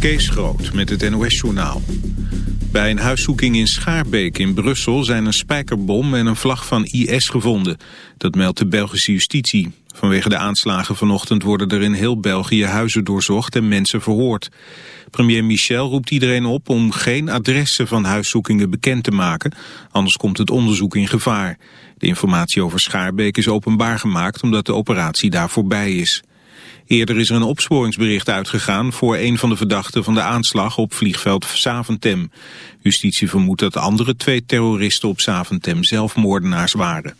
Kees Groot met het NOS-journaal. Bij een huiszoeking in Schaarbeek in Brussel zijn een spijkerbom en een vlag van IS gevonden. Dat meldt de Belgische justitie. Vanwege de aanslagen vanochtend worden er in heel België huizen doorzocht en mensen verhoord. Premier Michel roept iedereen op om geen adressen van huiszoekingen bekend te maken, anders komt het onderzoek in gevaar. De informatie over Schaarbeek is openbaar gemaakt omdat de operatie daar voorbij is. Eerder is er een opsporingsbericht uitgegaan voor een van de verdachten van de aanslag op vliegveld Saventem. Justitie vermoedt dat de andere twee terroristen op Saventem zelfmoordenaars waren.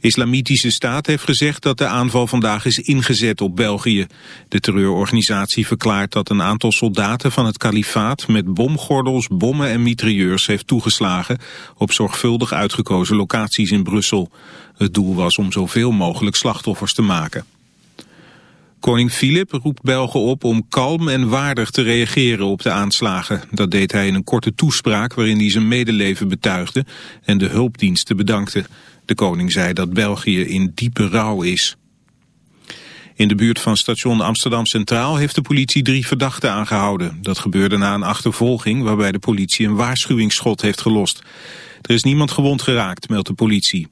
Islamitische Staat heeft gezegd dat de aanval vandaag is ingezet op België. De terreurorganisatie verklaart dat een aantal soldaten van het kalifaat met bomgordels, bommen en mitrailleurs heeft toegeslagen op zorgvuldig uitgekozen locaties in Brussel. Het doel was om zoveel mogelijk slachtoffers te maken. Koning Filip roept Belgen op om kalm en waardig te reageren op de aanslagen. Dat deed hij in een korte toespraak waarin hij zijn medeleven betuigde en de hulpdiensten bedankte. De koning zei dat België in diepe rouw is. In de buurt van station Amsterdam Centraal heeft de politie drie verdachten aangehouden. Dat gebeurde na een achtervolging waarbij de politie een waarschuwingsschot heeft gelost. Er is niemand gewond geraakt, meldt de politie.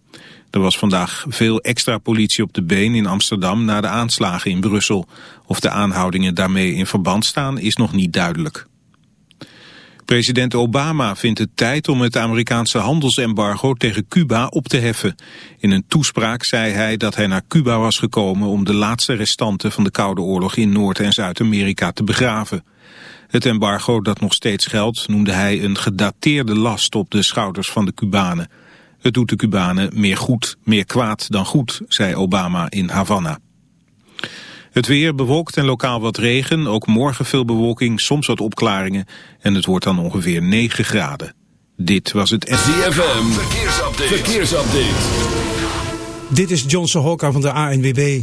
Er was vandaag veel extra politie op de been in Amsterdam na de aanslagen in Brussel. Of de aanhoudingen daarmee in verband staan is nog niet duidelijk. President Obama vindt het tijd om het Amerikaanse handelsembargo tegen Cuba op te heffen. In een toespraak zei hij dat hij naar Cuba was gekomen om de laatste restanten van de Koude Oorlog in Noord- en Zuid-Amerika te begraven. Het embargo dat nog steeds geldt noemde hij een gedateerde last op de schouders van de Cubanen. Het doet de Cubanen meer goed, meer kwaad dan goed, zei Obama in Havana. Het weer bewolkt en lokaal wat regen, ook morgen veel bewolking, soms wat opklaringen en het wordt dan ongeveer 9 graden. Dit was het... ZFM, verkeersupdate. verkeersupdate. Dit is Johnson Hokka van de ANWB.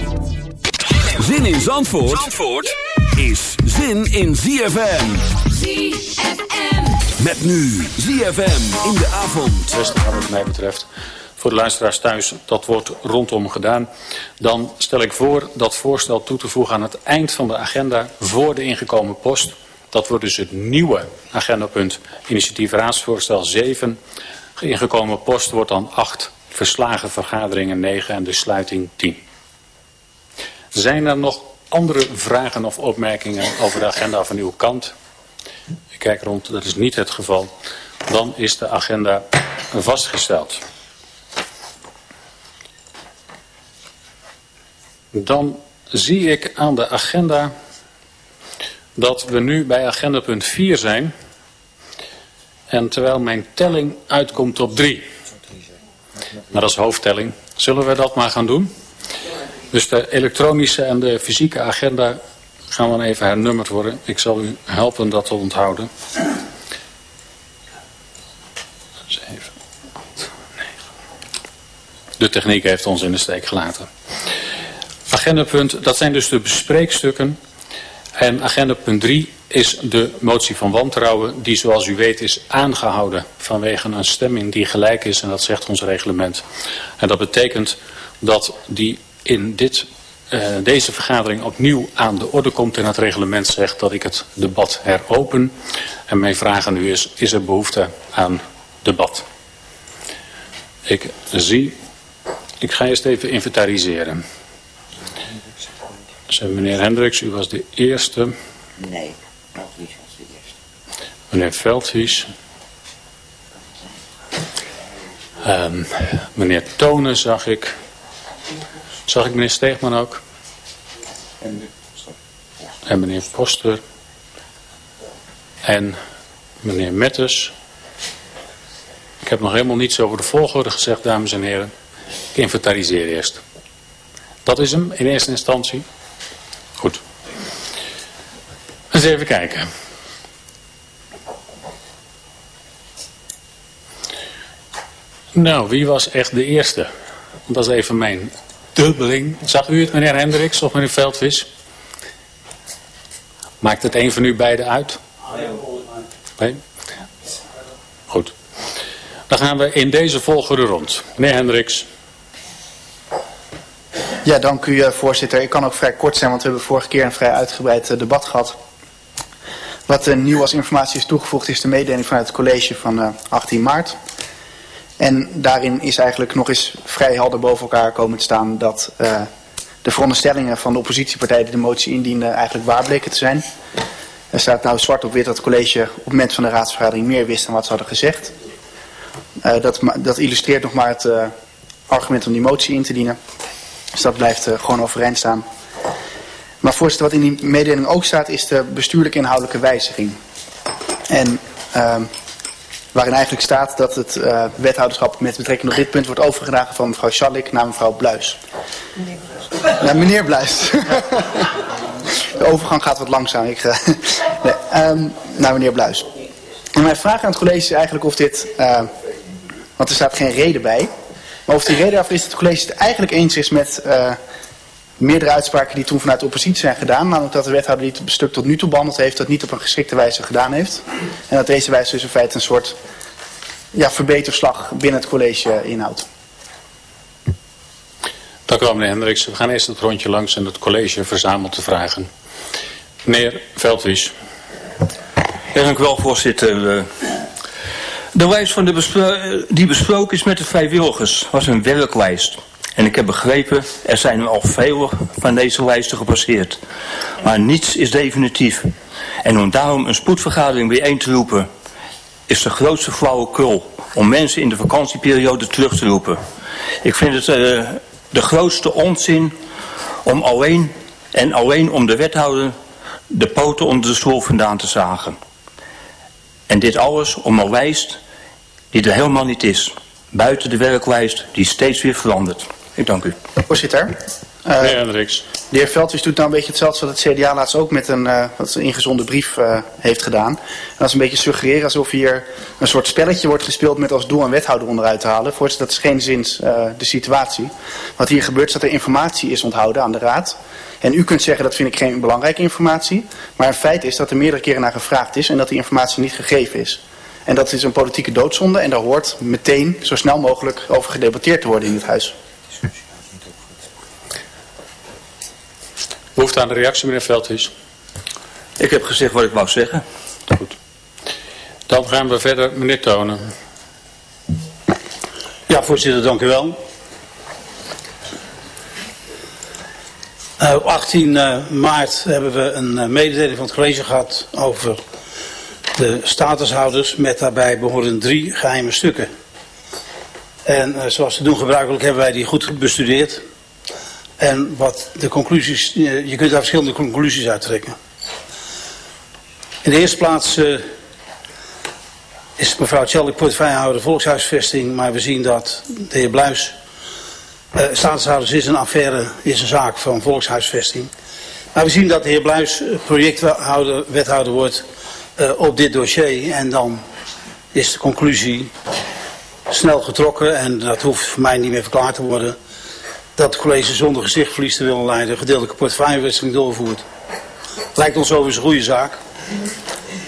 Zin in Zandvoort, Zandvoort is zin in ZFM. ZFM. Met nu ZFM in de avond. Rustig wat mij betreft. Voor de luisteraars thuis, dat wordt rondom gedaan. Dan stel ik voor dat voorstel toe te voegen aan het eind van de agenda voor de ingekomen post. Dat wordt dus het nieuwe agendapunt initiatief raadsvoorstel 7. Ingekomen post wordt dan 8, verslagen vergaderingen 9 en de sluiting 10. Zijn er nog andere vragen of opmerkingen over de agenda van uw kant? Ik kijk rond, dat is niet het geval. Dan is de agenda vastgesteld. Dan zie ik aan de agenda dat we nu bij agenda punt 4 zijn. En terwijl mijn telling uitkomt op 3. Maar dat is hoofdtelling. Zullen we dat maar gaan doen? Dus de elektronische en de fysieke agenda gaan dan even hernummerd worden. Ik zal u helpen dat te onthouden. 7, 8, 9. De techniek heeft ons in de steek gelaten. Agendapunt, dat zijn dus de bespreekstukken. En agendapunt 3 is de motie van wantrouwen die zoals u weet is aangehouden vanwege een stemming die gelijk is en dat zegt ons reglement. En dat betekent dat die in dit, uh, deze vergadering opnieuw aan de orde komt en het reglement zegt dat ik het debat heropen. En mijn vraag aan u is, is er behoefte aan debat? Ik zie, ik ga eerst even inventariseren. Dus meneer Hendricks, u was de eerste. Nee, Veldhuis was de eerste. Meneer Veldhuis. Um, meneer Tonen zag ik. Zag ik meneer Steegman ook? En meneer Poster. En meneer Metters. Ik heb nog helemaal niets over de volgorde gezegd, dames en heren. Ik inventariseer eerst. Dat is hem in eerste instantie. Goed. Eens even kijken. Nou, wie was echt de eerste? Dat is even mijn dubbeling. Zag u het, meneer Hendricks of meneer Veldvis? Maakt het een van u beiden uit? Nee? Goed. Dan gaan we in deze volgorde rond. Meneer Hendricks. Ja, dank u eh, voorzitter. Ik kan ook vrij kort zijn, want we hebben vorige keer een vrij uitgebreid eh, debat gehad. Wat uh, nieuw als informatie is toegevoegd is de mededeling vanuit het college van 18 maart. En daarin is eigenlijk nog eens vrij helder boven elkaar komen te staan dat de veronderstellingen van de oppositiepartij die de motie indienden eigenlijk waar bleken te zijn. Er staat nou zwart op wit dat het college op het moment van de raadsvergadering meer wist dan wat ze hadden gezegd. dat, dat illustreert nog maar het argument om die motie in te dienen. Dus dat blijft gewoon overeind staan. Maar voorzitter, wat in die mededeling ook staat, is de bestuurlijke inhoudelijke wijziging. En uh, waarin eigenlijk staat dat het uh, wethouderschap met betrekking tot dit punt wordt overgedragen van mevrouw Schalik naar mevrouw Bluis. Meneer Bluis. Naar meneer Bluis. de overgang gaat wat langzaam. Ik, uh, nee, um, naar meneer Bluis. En mijn vraag aan het college is eigenlijk of dit, want er staat geen reden bij, maar of die reden daarvoor is dat het college het eigenlijk eens is met meerdere uitspraken die toen vanuit de oppositie zijn gedaan. Namelijk dat de wethouder die het stuk tot nu toe behandeld heeft, dat niet op een geschikte wijze gedaan heeft. En dat deze wijze dus in feite een soort ja, verbeterslag binnen het college inhoudt. Dank u wel meneer Hendricks. We gaan eerst het rondje langs en het college verzamelt de vragen. Meneer Veldwies. Ja, dank u wel voorzitter. De lijst van de bespro die besproken is met de vrijwilligers was een werklijst. En ik heb begrepen, er zijn al vele van deze lijsten gepasseerd. Maar niets is definitief. En om daarom een spoedvergadering bijeen te roepen, is de grootste flauwekul om mensen in de vakantieperiode terug te roepen. Ik vind het uh, de grootste onzin om alleen en alleen om de wethouder de poten onder de stoel vandaan te zagen. En dit alles om een lijst die er helemaal niet is. Buiten de werklijst die steeds weer verandert. Ik dank u. Voorzitter. Uh, meneer Hendricks. De heer Veldwies doet nou een beetje hetzelfde wat het CDA laatst ook met een, uh, wat een ingezonde brief uh, heeft gedaan. En dat is een beetje suggereren alsof hier een soort spelletje wordt gespeeld met als doel een wethouder onderuit te halen. Voorzitter, dat is geen zins de situatie. Wat hier gebeurt is dat er informatie is onthouden aan de raad. En u kunt zeggen dat vind ik geen belangrijke informatie. Maar een feit is dat er meerdere keren naar gevraagd is en dat die informatie niet gegeven is. En dat is een politieke doodzonde en daar hoort meteen zo snel mogelijk over gedebatteerd te worden in het huis. Behoefte aan de reactie, meneer Veldhuis. Ik heb gezegd wat ik wou zeggen. Goed. Dan gaan we verder, meneer Tonen. Ja, voorzitter, dank u wel. Uh, op 18 uh, maart hebben we een uh, mededeling van het college gehad over de statushouders met daarbij behoren drie geheime stukken. En uh, zoals te doen gebruikelijk hebben wij die goed bestudeerd. En wat de conclusies, uh, je kunt daar verschillende conclusies uittrekken. In de eerste plaats uh, is mevrouw Tjellik portefeuillehouder volkshuisvesting, maar we zien dat de heer Bluis, statushouders is een affaire, is een zaak van volkshuisvesting. Maar we zien dat de heer Bluis projectwethouder wethouder wordt uh, op dit dossier. En dan is de conclusie snel getrokken. En dat hoeft voor mij niet meer verklaard te worden. Dat college zonder gezichtverlies te willen leiden gedeeltelijke portefeuillewisseling doorvoert. Lijkt ons overigens een goede zaak.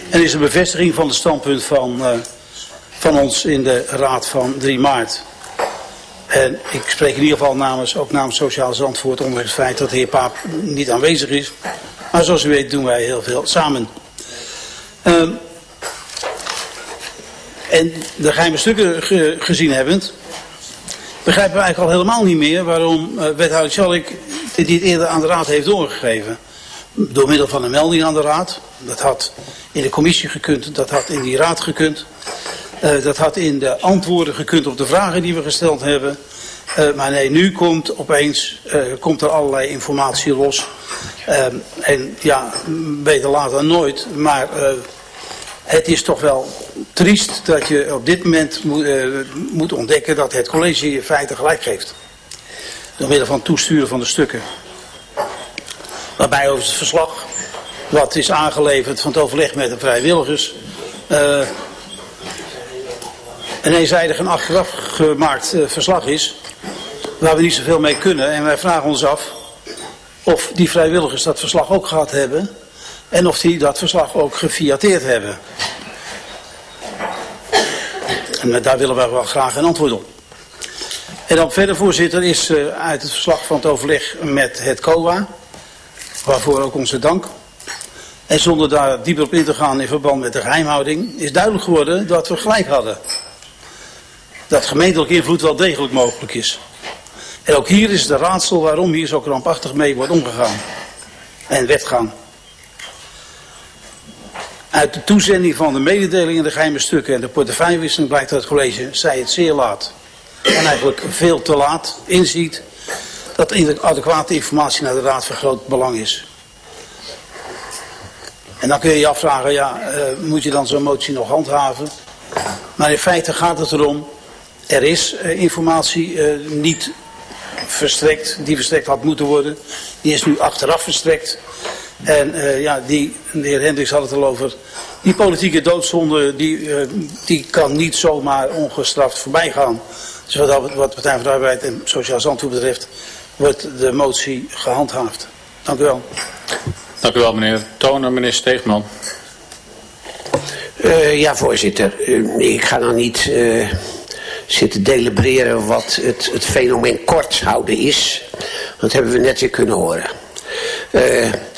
En is een bevestiging van het standpunt van, uh, van ons in de raad van 3 maart. En ik spreek in ieder geval namens, ook namens Sociaal Zandvoort onder het feit dat de heer Paap niet aanwezig is. Maar zoals u weet doen wij heel veel samen. Um, en de geheime stukken ge gezien hebbend, begrijpen we eigenlijk al helemaal niet meer waarom uh, wethouder Schalk dit eerder aan de raad heeft doorgegeven. Door middel van een melding aan de raad. Dat had in de commissie gekund, dat had in die raad gekund. Uh, dat had in de antwoorden gekund op de vragen die we gesteld hebben. Uh, maar nee, nu komt opeens komt er allerlei informatie los. Uh, en ja, beter dan nooit. Maar het is toch wel triest dat je op dit moment moet, moet ontdekken dat het college je feiten gelijk geeft. Door middel van toesturen van de stukken. Waarbij over het verslag wat is aangeleverd van het overleg met de vrijwilligers. Uh, een eenzijdig en achteraf gemaakt uh, verslag is. Waar we niet zoveel mee kunnen. En wij vragen ons af of die vrijwilligers dat verslag ook gehad hebben. En of die dat verslag ook gefiateerd hebben. En daar willen wij wel graag een antwoord op. En dan verder, voorzitter, is uh, uit het verslag van het overleg met het COA, waarvoor ook onze dank. En zonder daar dieper op in te gaan in verband met de geheimhouding, is duidelijk geworden dat we gelijk hadden. Dat gemeentelijke invloed wel degelijk mogelijk is. En ook hier is de raadsel waarom hier zo krampachtig mee wordt omgegaan. En wetgaan. Uit de toezending van de mededelingen, de geheime stukken en de portefeuillewisseling blijkt dat het college, zij het zeer laat en eigenlijk veel te laat inziet dat adequate informatie naar de raad van groot belang is. En dan kun je je afvragen, ja, uh, moet je dan zo'n motie nog handhaven? Maar in feite gaat het erom, er is uh, informatie uh, niet verstrekt, die verstrekt had moeten worden. Die is nu achteraf verstrekt. En ja, die, de heer Hendricks had het al over, die politieke doodzonde, die, die kan niet zomaar ongestraft voorbij gaan. Dus wat, wat Partij van de Arbeid en Sociaal Zandvoort betreft, wordt de motie gehandhaafd. Dank u wel. Dank u wel, meneer Toner. Meneer Steegman. Uh, ja, voorzitter. Uh, ik ga nou niet uh, zitten delibereren wat het, het fenomeen kort houden is. Dat hebben we net weer kunnen horen.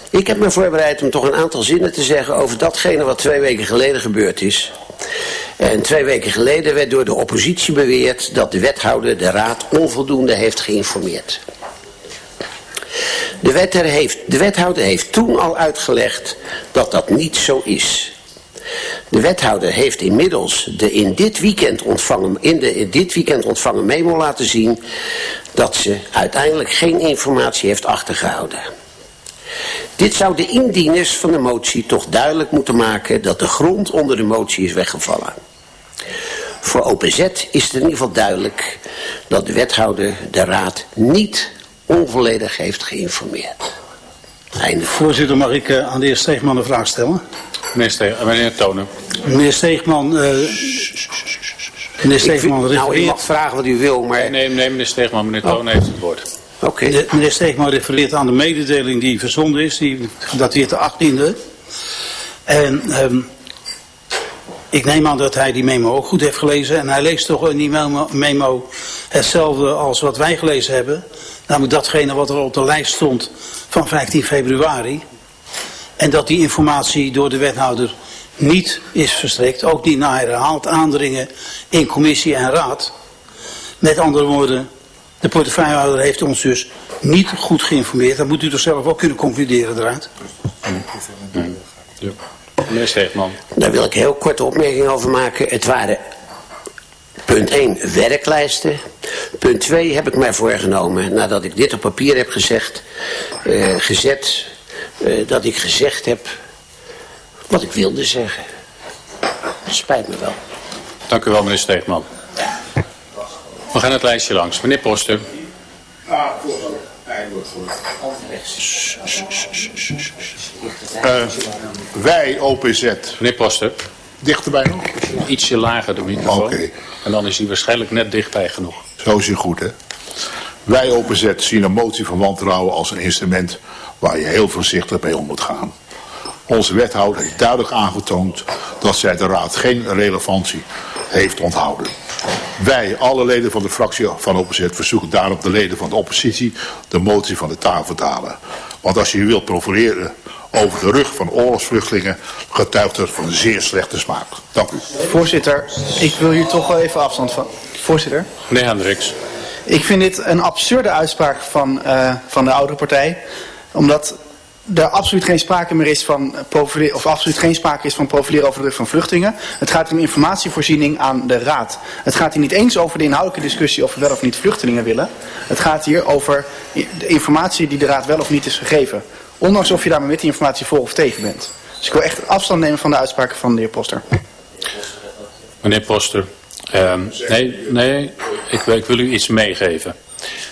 Ik heb me voorbereid om toch een aantal zinnen te zeggen over datgene wat twee weken geleden gebeurd is. En twee weken geleden werd door de oppositie beweerd dat de wethouder de raad onvoldoende heeft geïnformeerd. De wethouder heeft, de wethouder heeft toen al uitgelegd dat dat niet zo is. De wethouder heeft inmiddels de in dit weekend ontvangen, in de dit weekend ontvangen memo laten zien dat ze uiteindelijk geen informatie heeft achtergehouden. Dit zou de indieners van de motie toch duidelijk moeten maken dat de grond onder de motie is weggevallen. Voor OPZ is het in ieder geval duidelijk dat de wethouder de raad niet onvolledig heeft geïnformeerd. Einde. Voorzitter, mag ik uh, aan de heer Steegman een vraag stellen? Meneer, Steeg, meneer Tonen. Meneer Steegman... Uh, meneer Steegman ik, nou, u mag vragen wat u wil, maar... Nee, nee meneer Steegman, meneer Tonen oh. heeft het woord. Oké. Okay. Meneer Steegman refereert aan de mededeling die verzonden is, die gedateerd de 18e. En um, ik neem aan dat hij die memo ook goed heeft gelezen. En hij leest toch in die memo, memo hetzelfde als wat wij gelezen hebben. Namelijk datgene wat er op de lijst stond van 15 februari. En dat die informatie door de wethouder niet is verstrekt. Ook niet na herhaald aandringen in commissie en raad. Met andere woorden, de portefeuillehouder heeft ons dus niet goed geïnformeerd. Dat moet u toch zelf ook kunnen concluderen eruit. Ja. Meneer Steegman. Daar wil ik heel korte opmerking over maken. Het waren punt 1 werklijsten. Punt 2 heb ik mij voorgenomen, nadat ik dit op papier heb gezegd, uh, gezet, uh, dat ik gezegd heb wat ik wilde zeggen. Spijt me wel. Dank u wel, meneer Steegman. We gaan het lijstje langs. Meneer Poster. Ah, uh, wij, OPZ. Meneer Poster. Dichterbij nog? Ietsje lager de microfoon. Oké. Okay. En dan is hij waarschijnlijk net dichtbij genoeg. Zo is hij goed, hè? Wij, OPZ, zien een motie van wantrouwen als een instrument waar je heel voorzichtig mee om moet gaan. Onze wethouder heeft duidelijk aangetoond dat zij de raad geen relevantie heeft onthouden. Wij, alle leden van de fractie van OPZ, verzoeken daarop de leden van de oppositie de motie van de tafel te halen. Want als je wilt profileren over de rug van oorlogsvluchtelingen, getuigt het van een zeer slechte smaak. Dank u. Voorzitter, ik wil hier toch wel even afstand van. Voorzitter. Meneer Hendricks. Ik vind dit een absurde uitspraak van, uh, van de oudere partij. Omdat er absoluut geen sprake meer is van profileren, of absoluut geen sprake is van profileren over de rug van vluchtelingen. Het gaat om informatievoorziening aan de raad. Het gaat hier niet eens over de inhoudelijke discussie of we wel of niet vluchtelingen willen. Het gaat hier over de informatie die de raad wel of niet is gegeven. Ondanks of je daar met die informatie voor of tegen bent. Dus ik wil echt afstand nemen van de uitspraken van de heer Poster. Meneer Poster, uh, nee, nee ik wil u iets meegeven.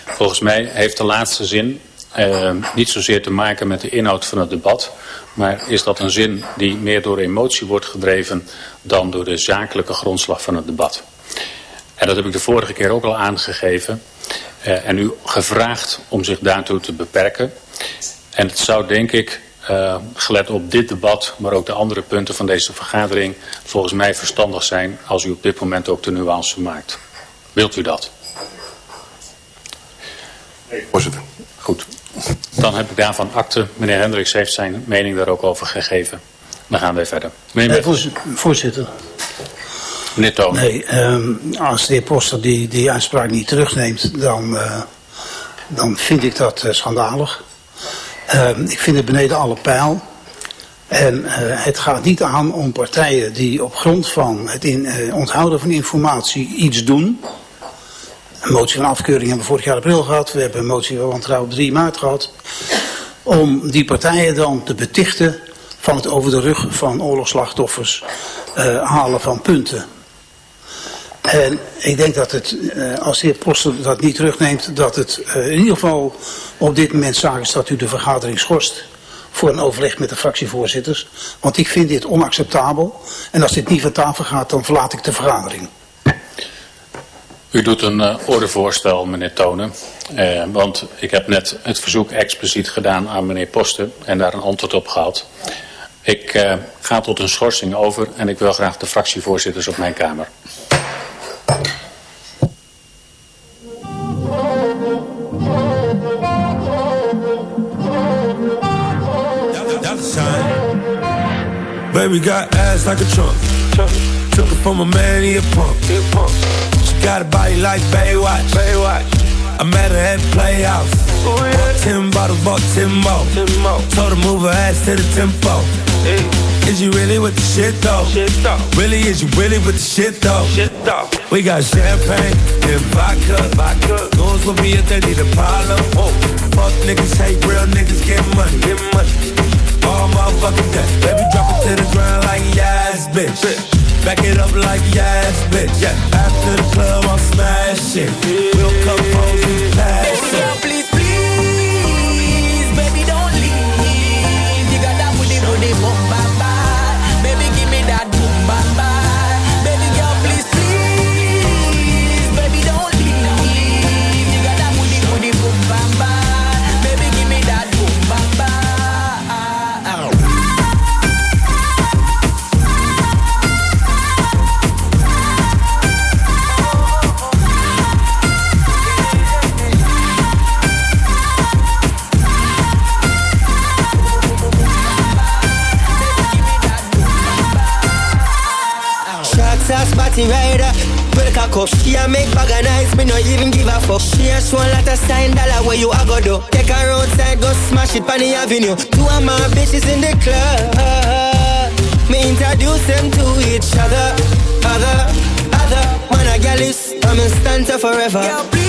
Volgens mij heeft de laatste zin uh, niet zozeer te maken met de inhoud van het debat. Maar is dat een zin die meer door emotie wordt gedreven dan door de zakelijke grondslag van het debat. En dat heb ik de vorige keer ook al aangegeven. Uh, en u gevraagd om zich daartoe te beperken. En het zou denk ik, uh, gelet op dit debat, maar ook de andere punten van deze vergadering, volgens mij verstandig zijn als u op dit moment ook de nuance maakt. Wilt u dat? Nee, voorzitter. Goed. Dan heb ik daarvan akte. Meneer Hendricks heeft zijn mening daar ook over gegeven. Dan gaan we verder. Meneer nee, voorzitter. Meneer Toon. Nee, um, als de heer Poster die, die uitspraak niet terugneemt, dan, uh, dan vind ik dat uh, schandalig. Uh, ik vind het beneden alle pijl. En uh, het gaat niet aan om partijen die op grond van het in, onthouden van informatie iets doen. Een motie van afkeuring hebben we vorig jaar april gehad. We hebben een motie van wantrouwen op 3 maart gehad. Om die partijen dan te betichten van het over de rug van oorlogsslachtoffers uh, halen van punten. En ik denk dat het, uh, als de heer Poster dat niet terugneemt, dat het uh, in ieder geval op dit moment zaak is dat u de vergadering schorst voor een overleg met de fractievoorzitters. Want ik vind dit onacceptabel. En als dit niet van tafel gaat, dan verlaat ik de vergadering. U doet een uh, ordevoorstel, meneer Tonen. Uh, want ik heb net het verzoek expliciet gedaan aan meneer Posten en daar een antwoord op gehad. Ik uh, ga tot een schorsing over en ik wil graag de fractievoorzitters op mijn kamer. Baby got ass like a trunk. Man, got a body like Baywatch. Baywatch. I met her at the Playhouse. Oh, yeah. Bought ten bottles, bought ten more. ten more. Told her move her ass to the tempo. Hey. Is you really with the shit though? Shit though. Really, is you really with the shit though? Shit though. We got champagne and vodka. vodka. Goons will be if they need a problem. Whoa. Fuck niggas hate real niggas get money. Get money all motherfucking day. Baby, drop it to the ground like yes, bitch. Back it up like yes, bitch. Yeah. After the club, I'm smashing. We'll come home party rider. Well, cock up, she a make bag of nice, me no even give a fuck. She a show a sign dollar where you a go do. Take her outside, go smash it on the avenue. Two of my bitches in the club. Me introduce them to each other, other, other. Man, a girl is, I'm in stanza forever. Girl,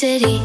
city.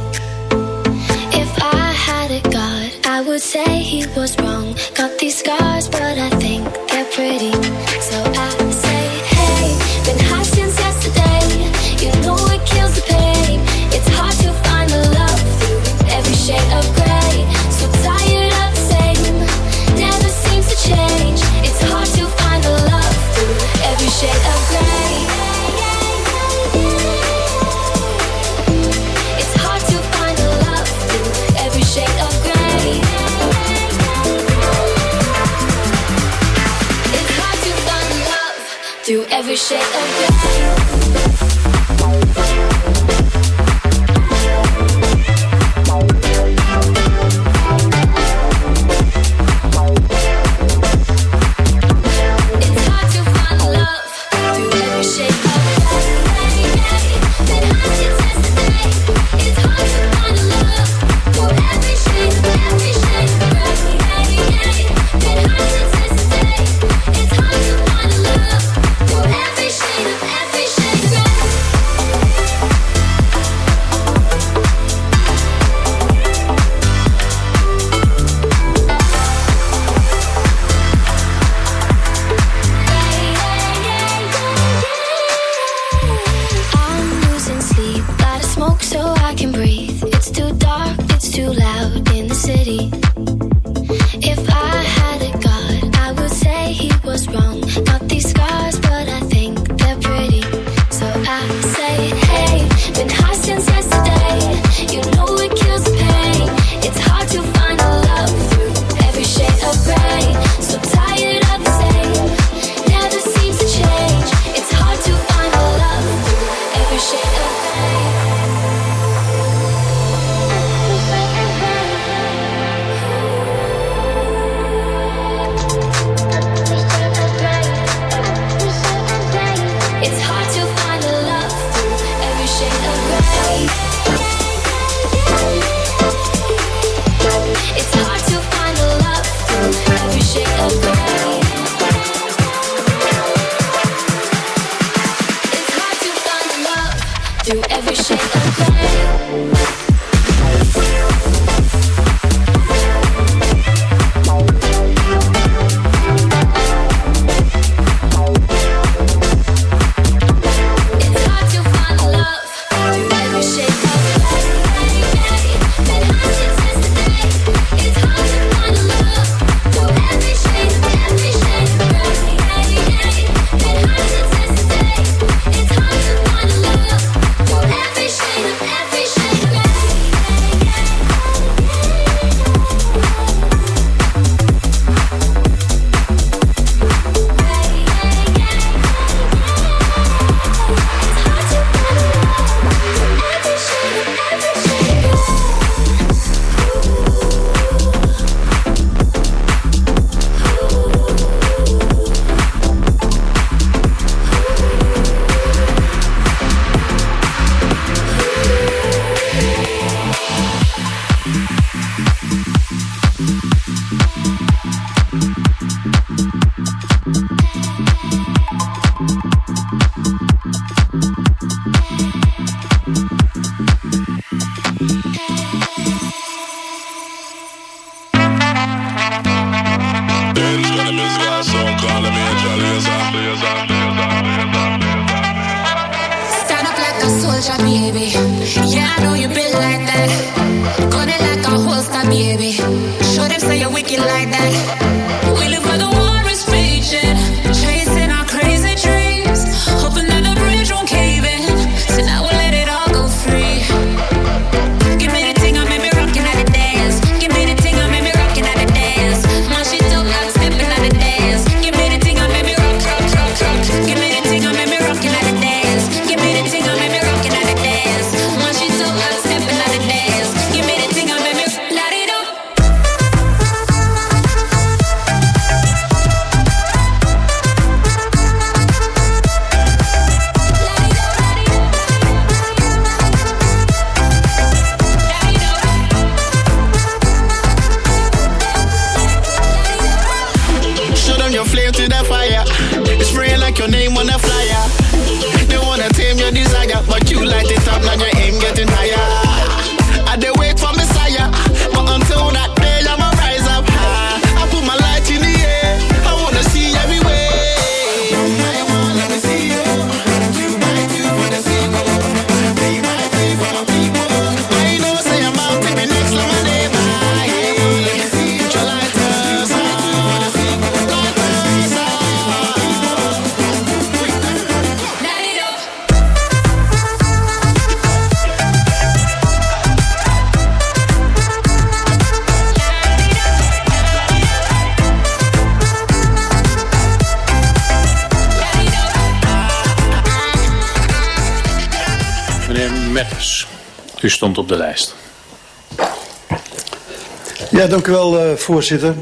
Dank u wel, uh, voorzitter.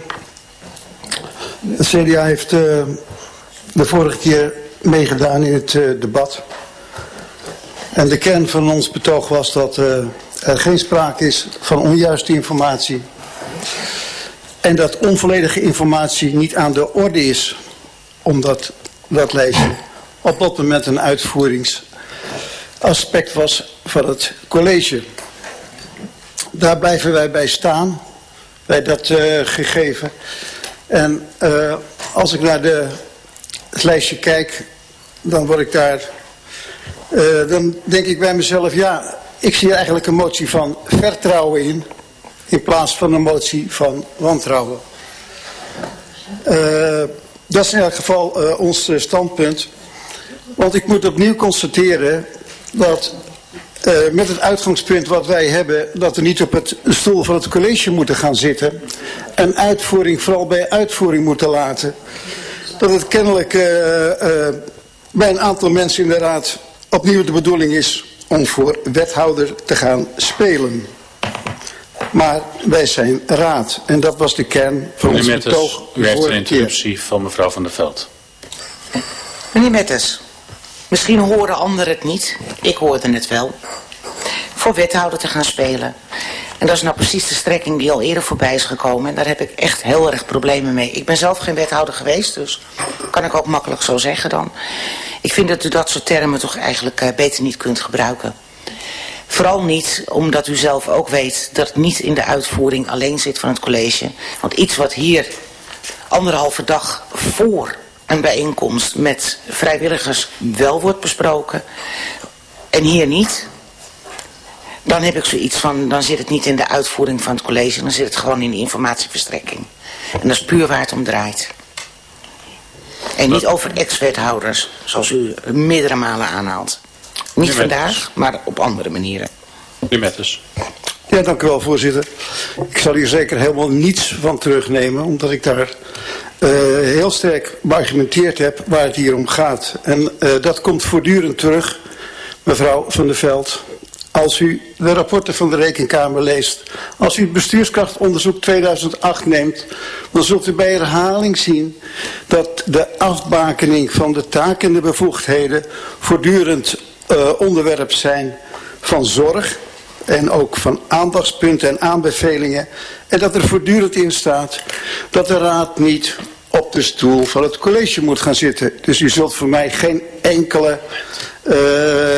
Het CDA heeft uh, de vorige keer meegedaan in het uh, debat. En de kern van ons betoog was dat er geen sprake is van onjuiste informatie. En dat onvolledige informatie niet aan de orde is. Omdat dat lijstje op dat moment een uitvoeringsaspect was van het college. Daar blijven wij bij staan bij dat uh, gegeven. En uh, als ik naar de, het lijstje kijk, dan word ik daar, uh, dan denk ik bij mezelf, ja, ik zie eigenlijk een motie van vertrouwen in, in plaats van een motie van wantrouwen. dat is in elk geval ons standpunt. Want ik moet opnieuw constateren dat uh, met het uitgangspunt wat wij hebben, dat we niet op het stoel van het college moeten gaan zitten. En uitvoering vooral bij uitvoering moeten laten. Dat het kennelijk uh, uh, bij een aantal mensen in de raad opnieuw de bedoeling is om voor wethouder te gaan spelen. Maar wij zijn raad. En dat was de kern van ons betoog. U heeft een interruptie van mevrouw Van der Veld. Meneer Mettes. Misschien horen anderen het niet. Ik hoorde het wel. Voor wethouder te gaan spelen. En dat is nou precies de strekking die al eerder voorbij is gekomen. En daar heb ik echt heel erg problemen mee. Ik ben zelf geen wethouder geweest, dus kan ik ook makkelijk zo zeggen dan. Ik vind dat u dat soort termen toch eigenlijk uh, beter niet kunt gebruiken. Vooral niet omdat u zelf ook weet dat het niet in de uitvoering alleen zit van het college. Want iets wat hier anderhalve dag voor een bijeenkomst met vrijwilligers wel wordt besproken en hier niet, dan heb ik zoiets van, dan zit het niet in de uitvoering van het college, dan zit het gewoon in de informatieverstrekking. En dat is puur waar het om draait. En niet over ex-wethouders, zoals u meerdere malen aanhaalt. Niet vandaag, maar op andere manieren. Meneer Metters. Ja, dank u wel, voorzitter. Ik zal hier zeker helemaal niets van terugnemen, omdat ik daar uh, heel sterk beargumenteerd heb waar het hier om gaat. En uh, dat komt voortdurend terug, mevrouw Van der Veld. Als u de rapporten van de Rekenkamer leest, als u het bestuurskrachtonderzoek 2008 neemt, dan zult u bij herhaling zien dat de afbakening van de taken en de bevoegdheden voortdurend uh, onderwerp zijn van zorg en ook van aandachtspunten en aanbevelingen. En dat er voortdurend in staat dat de raad niet op de stoel van het college moet gaan zitten. Dus u zult voor mij geen enkele... Uh,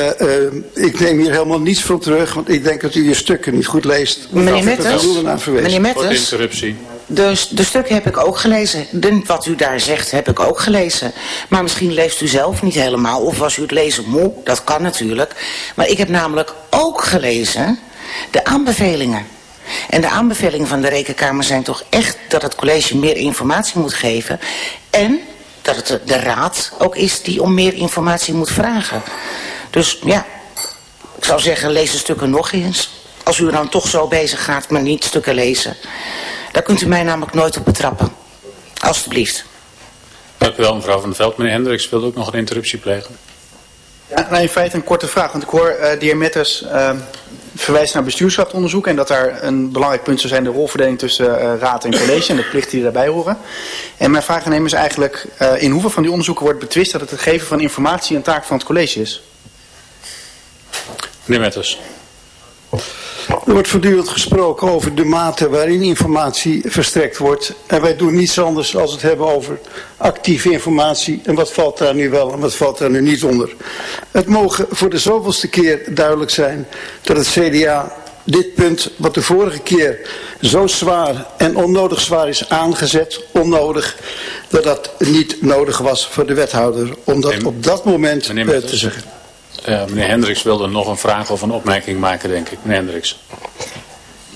uh, ik neem hier helemaal niets van terug, want ik denk dat u je stukken niet goed leest. Meneer Metters, meneer Metters, interruptie. De, de stukken heb ik ook gelezen. De, wat u daar zegt heb ik ook gelezen. Maar misschien leest u zelf niet helemaal. Of was u het lezen moe? Dat kan natuurlijk. Maar ik heb namelijk ook gelezen de aanbevelingen. En de aanbevelingen van de Rekenkamer zijn toch echt dat het college meer informatie moet geven. En dat het de raad ook is die om meer informatie moet vragen. Dus ja, ik zou zeggen lees de stukken nog eens. Als u er dan toch zo bezig gaat, maar niet stukken lezen. Daar kunt u mij namelijk nooit op betrappen. Alsjeblieft. Dank u wel mevrouw Van der Veld. Meneer Hendricks wilde ook nog een interruptie plegen. Ja, nou in feite een korte vraag. Want ik hoor uh, de heer Metters uh, verwijzen naar bestuurschaftonderzoek. En dat daar een belangrijk punt zou zijn de rolverdeling tussen uh, raad en college. En de plichten die daarbij horen. En mijn vraag aan hem is eigenlijk uh, in hoeveel van die onderzoeken wordt betwist dat het, het geven van informatie een taak van het college is? Meneer Metters. Er wordt voortdurend gesproken over de mate waarin informatie verstrekt wordt. En wij doen niets anders dan het hebben over actieve informatie. En wat valt daar nu wel en wat valt daar nu niet onder. Het mogen voor de zoveelste keer duidelijk zijn dat het CDA dit punt wat de vorige keer zo zwaar en onnodig zwaar is aangezet, onnodig, dat dat niet nodig was voor de wethouder om dat op dat moment te zeggen. Uh, meneer Hendricks wilde nog een vraag of een opmerking maken, denk ik. Meneer Hendricks.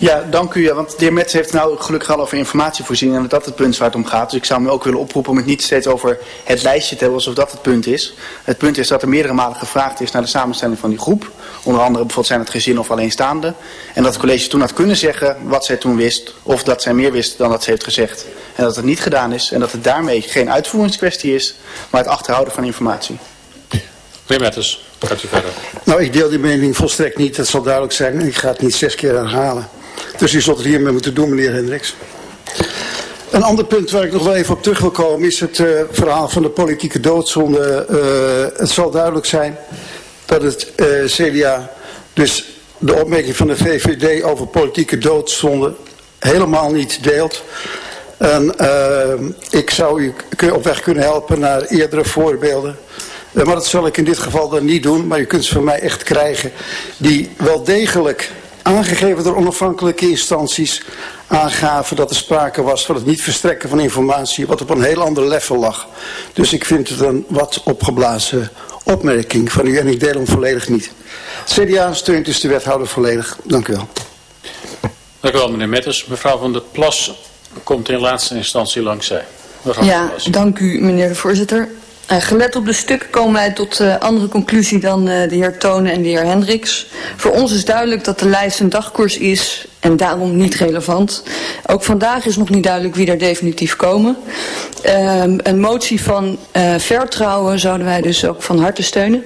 Ja, dank u. Ja, want de heer Metz heeft nou gelukkig al over informatievoorziening en dat dat het punt waar het om gaat. Dus ik zou me ook willen oproepen om het niet steeds over het lijstje te hebben alsof dat het punt is. Het punt is dat er meerdere malen gevraagd is naar de samenstelling van die groep. Onder andere bijvoorbeeld zijn het gezin of alleenstaande. En dat het college toen had kunnen zeggen wat zij toen wist. Of dat zij meer wist dan dat ze heeft gezegd. En dat het niet gedaan is. En dat het daarmee geen uitvoeringskwestie is, maar het achterhouden van informatie. Meneer Metters. Gaat u verder. Nou, ik deel die mening volstrekt niet. Dat zal duidelijk zijn. Ik ga het niet zes keer herhalen. Dus u zult het hiermee moeten doen, meneer Hendricks. Een ander punt waar ik nog wel even op terug wil komen is het uh, verhaal van de politieke doodzonde. Uh, het zal duidelijk zijn dat het uh, CDA dus de opmerking van de VVD over politieke doodzonde helemaal niet deelt. En ik zou u op weg kunnen helpen naar eerdere voorbeelden. Maar dat zal ik in dit geval dan niet doen. Maar u kunt ze van mij echt krijgen. Die wel degelijk aangegeven door onafhankelijke instanties aangaven dat er sprake was van het niet verstrekken van informatie wat op een heel ander level lag. Dus ik vind het een wat opgeblazen opmerking van u en ik deel hem volledig niet. CDA steunt dus de wethouder volledig. Dank u wel. Dank u wel meneer Metters. Mevrouw van der Plas komt in laatste instantie langs zij. Ja, dank u meneer de voorzitter. Uh, gelet op de stukken komen wij tot uh, andere conclusie dan uh, de heer Tonen en de heer Hendricks. Voor ons is duidelijk dat de lijst een dagkoers is en daarom niet relevant. Ook vandaag is nog niet duidelijk wie er definitief komen. Um, een motie van vertrouwen zouden wij dus ook van harte steunen.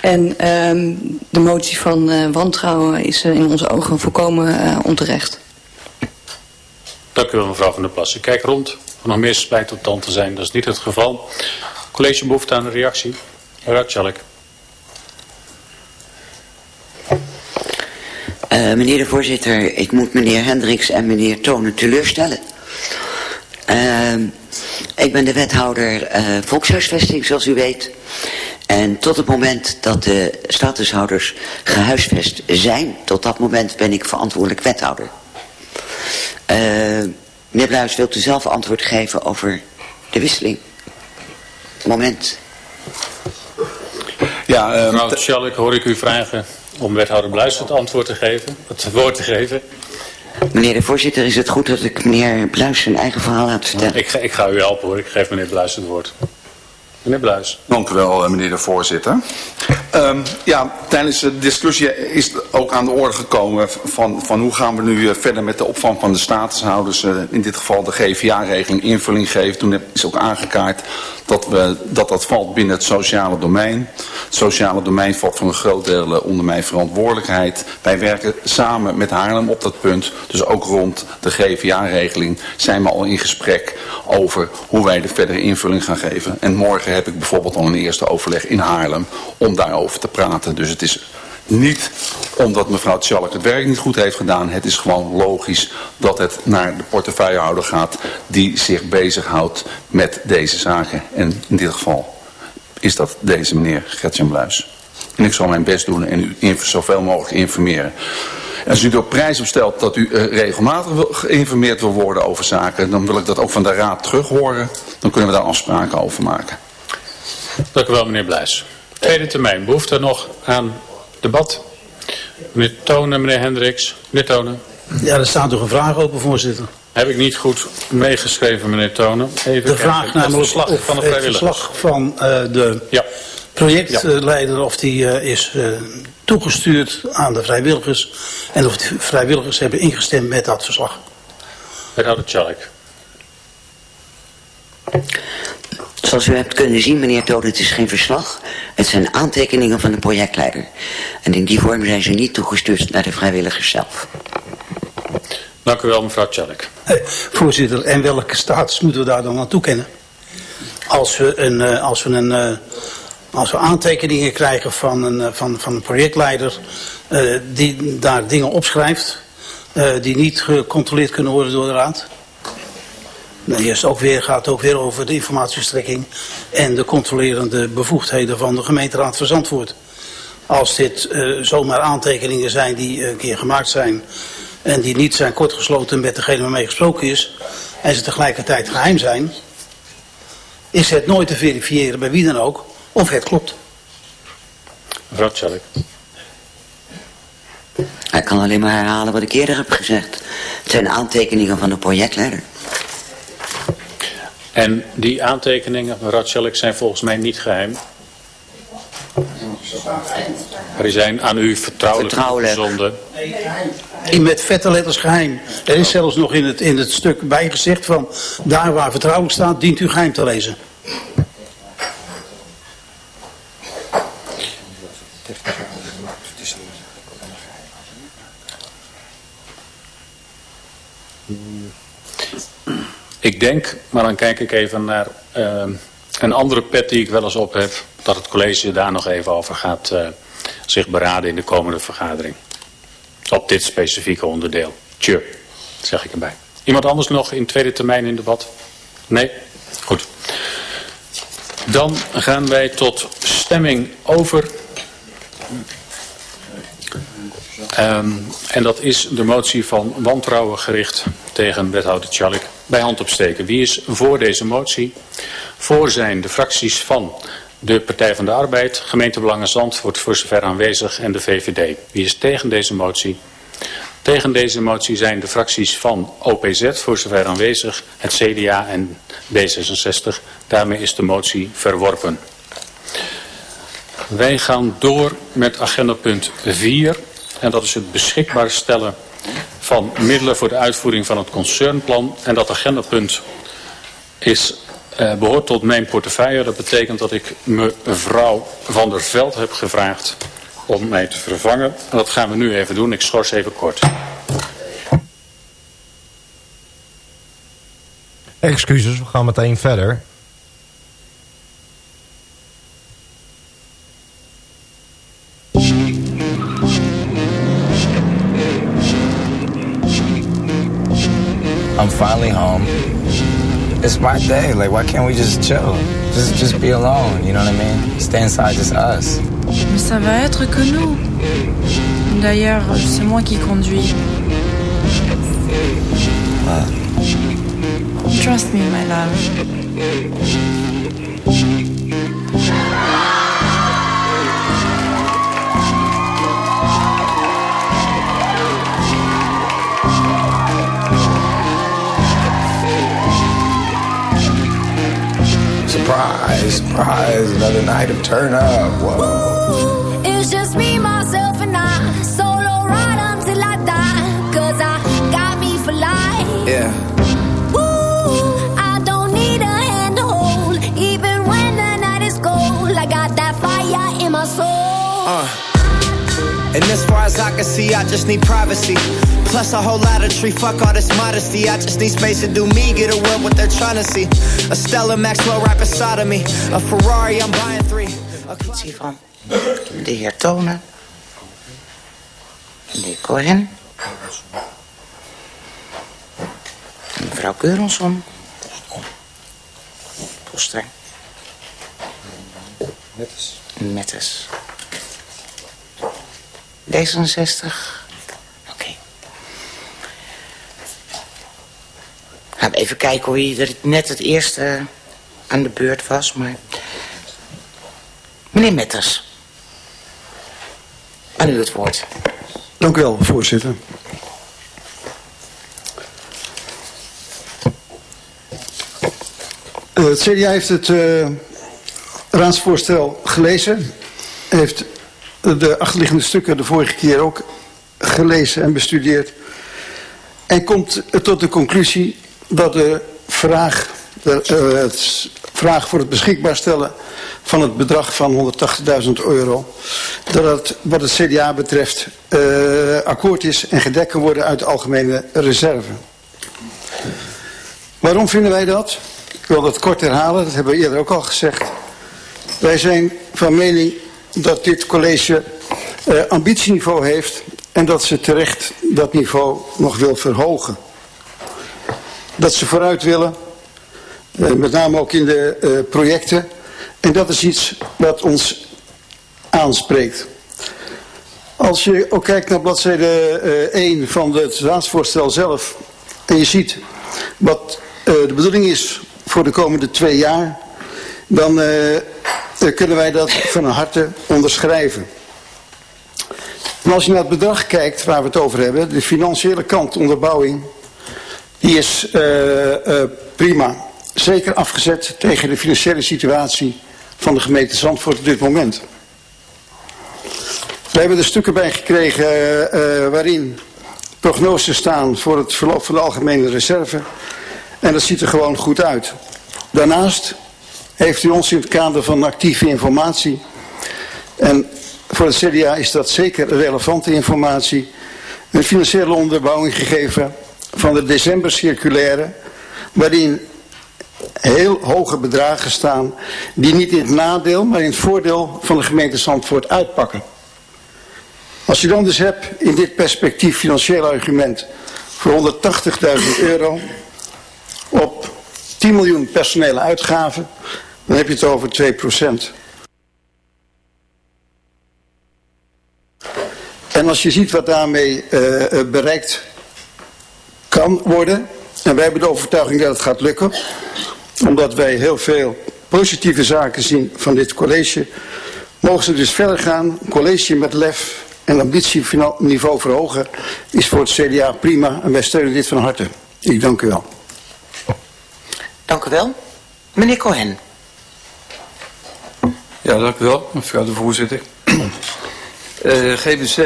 En um, de motie van wantrouwen is in onze ogen volkomen onterecht. Dank u wel mevrouw van der Plas. Ik kijk rond. Of nog meer spijt op tand te zijn. Dat is niet het geval. College behoefte aan een reactie. Ratschalk. Uh, meneer de voorzitter, ik moet meneer Hendricks en meneer Tonen teleurstellen. Uh, ik ben de wethouder uh, volkshuisvesting, zoals u weet. En tot het moment dat de statushouders gehuisvest zijn, tot dat moment ben ik verantwoordelijk wethouder. meneer Bluis, wilt u zelf antwoord geven over de wisseling? Moment. Ja, uh, Mevrouw Schalk, hoor ik u vragen om wethouder Bluis het antwoord te geven, het woord te geven. Meneer de voorzitter, is het goed dat ik meneer Bluis zijn eigen verhaal laat vertellen? Ik ga, ik ga u helpen hoor, ik geef meneer Bluis het woord. Meneer Bluis. Dank u wel, eh, meneer de voorzitter. Um, ja, tijdens de discussie is ook aan de orde gekomen van, van hoe gaan we nu eh, verder met de opvang van de statushouders, uh, in dit geval de GVA-regeling invulling geven. Toen is ook aangekaart dat, we, dat dat valt binnen het sociale domein. Het sociale domein valt voor een groot deel onder mijn verantwoordelijkheid. Wij werken samen met Haarlem op dat punt, dus ook rond de GVA-regeling zijn we al in gesprek over hoe wij de verdere invulling gaan geven. En morgen heb ik bijvoorbeeld al een eerste overleg in Haarlem om daarover te praten. Dus het is niet omdat mevrouw Tjallik het werk niet goed heeft gedaan. Het is gewoon logisch dat het naar de portefeuillehouder gaat die zich bezighoudt met deze zaken. En in dit geval is dat deze meneer Gertjan Bluis. En ik zal mijn best doen en u zoveel mogelijk informeren. En als u er prijs op stelt dat u uh, regelmatig geïnformeerd wil worden over zaken, dan wil ik dat ook van de raad terug horen. Dan kunnen we daar afspraken over maken. Dank u wel, meneer Bluis. Tweede termijn. Behoefte er nog aan debat? Meneer Tonen, meneer Hendricks. Meneer Tonen. Ja, er staat nog een vraag open, voorzitter. Heb ik niet goed meegeschreven, meneer Tonen. Even de vraag namelijk verslag van de het verslag van uh, de ja. projectleider ja. of die uh, is uh, toegestuurd aan de vrijwilligers. En of de vrijwilligers hebben ingestemd met dat verslag. Wethouder Tjallik. Zoals u hebt kunnen zien, meneer Toon, het is geen verslag. Het zijn aantekeningen van de projectleider. En in die vorm zijn ze niet toegestuurd naar de vrijwilligers zelf. Dank u wel, mevrouw Tjallik. Hey, voorzitter, en welke status moeten we daar dan aan toekennen? Als we, een, uh, als we, een, uh, als we aantekeningen krijgen van een, uh, van, van een projectleider die daar dingen opschrijft die niet gecontroleerd kunnen worden door de raad... Nee, eerst ook weer, gaat ook weer over de informatieverstrekking en de controlerende bevoegdheden van de gemeenteraad van Zandvoort. Als dit uh, zomaar aantekeningen zijn die een keer gemaakt zijn en die niet zijn kortgesloten met degene waarmee gesproken is en ze tegelijkertijd geheim zijn, is het nooit te verifiëren bij wie dan ook of het klopt. Mevrouw Tjallik. Ik kan alleen maar herhalen wat ik eerder heb gezegd. Het zijn aantekeningen van de projectleider. En die aantekeningen van Ratschelk zijn volgens mij niet geheim. Die zijn aan u vertrouwelijk, vertrouwelijk. gezonden. In met vette letters geheim. Er is zelfs nog in het, in het stuk bijgezegd van... daar waar vertrouwelijk staat, dient u geheim te lezen. Ik denk, maar dan kijk ik even naar uh, een andere pet die ik wel eens op heb, dat het college daar nog even over gaat uh, zich beraden in de komende vergadering. Op dit specifieke onderdeel. Tjur, zeg ik erbij. Iemand anders nog in tweede termijn in debat? Nee? Goed. Dan gaan wij tot stemming over. Um, en dat is de motie van wantrouwen gericht tegen wethouder Tjallik bij hand opsteken. Wie is voor deze motie? Voor zijn de fracties van de Partij van de Arbeid, Gemeentebelangen Zandvoort voor zover aanwezig en de VVD. Wie is tegen deze motie? Tegen deze motie zijn de fracties van OPZ voor zover aanwezig, het CDA en D66. Daarmee is de motie verworpen. Wij gaan door met agenda punt 4 en dat is het beschikbaar stellen van middelen voor de uitvoering van het concernplan. En dat agendapunt is, eh, behoort tot mijn portefeuille. Dat betekent dat ik mevrouw Van der Veld heb gevraagd om mij te vervangen. En dat gaan we nu even doen. Ik schors even kort. Excuses, we gaan meteen verder. Finally home. It's my day. Like, why can't we just chill? Just, just be alone. You know what I mean? Stay inside, just us. Mais ça va être que nous. D'ailleurs, c'est moi qui conduis. Trust me, my love. Surprise, another night of turn up. Whoa. And as far as I can see, I just need privacy. Plus a whole lot of tree, fuck all this modesty. I just need space to do me, get away what they're trying to see. A Stella Maxwell right beside of me. A Ferrari, I'm buying three. Motie van de heer Tonen. De heer Cohen. Mevrouw Keurenson. Poster. Mettes. Mettes. D66. Oké. Gaan we even kijken hoe je er net het eerste aan de beurt was, maar... Meneer Metters. Aan u het woord. Dank u wel, voorzitter. Uh, het CDA heeft het uh, raadsvoorstel gelezen. Heeft de achterliggende stukken de vorige keer ook gelezen en bestudeerd. En komt tot de conclusie dat de vraag, de, het vraag voor het beschikbaar stellen van het bedrag van 180.000 euro, dat het wat het CDA betreft uh, akkoord is en gedekt kan worden uit de algemene reserve. Waarom vinden wij dat? Ik wil dat kort herhalen, dat hebben we eerder ook al gezegd. Wij zijn van mening dat dit college uh, ambitieniveau heeft en dat ze terecht dat niveau nog wil verhogen. Dat ze vooruit willen, uh, met name ook in de uh, projecten. En dat is iets wat ons aanspreekt. Als je ook kijkt naar bladzijde 1 van het raadsvoorstel zelf en je ziet wat de bedoeling is voor de komende twee jaar, dan kunnen wij dat van harte onderschrijven. En als je naar het bedrag kijkt waar we het over hebben, de financiële kant onderbouwing, die is uh, uh, prima. Zeker afgezet tegen de financiële situatie van de gemeente Zandvoort op dit moment. We hebben er stukken bij gekregen uh, waarin prognoses staan voor het verloop van de algemene reserve. En dat ziet er gewoon goed uit. Daarnaast heeft u ons in het kader van actieve informatie en voor het CDA is dat zeker relevante informatie. Een financiële onderbouwing gegeven van de december circulaire, waarin heel hoge bedragen staan die niet in het nadeel, maar in het voordeel van de gemeente Zandvoort uitpakken. Als je dan dus hebt in dit perspectief financieel argument voor 180.000 euro op 10 miljoen personele uitgaven, dan heb je het over 2 procent. En als je ziet wat daarmee uh, bereikt kan worden, en wij hebben de overtuiging dat het gaat lukken, omdat wij heel veel positieve zaken zien van dit college, mogen ze dus verder gaan, college met lef en ambitieniveau verhogen, is voor het CDA prima en wij steunen dit van harte. Ik dank u wel. Dank u wel. Meneer Cohen. Ja, dank u wel, mevrouw de voorzitter. Eh, GBZ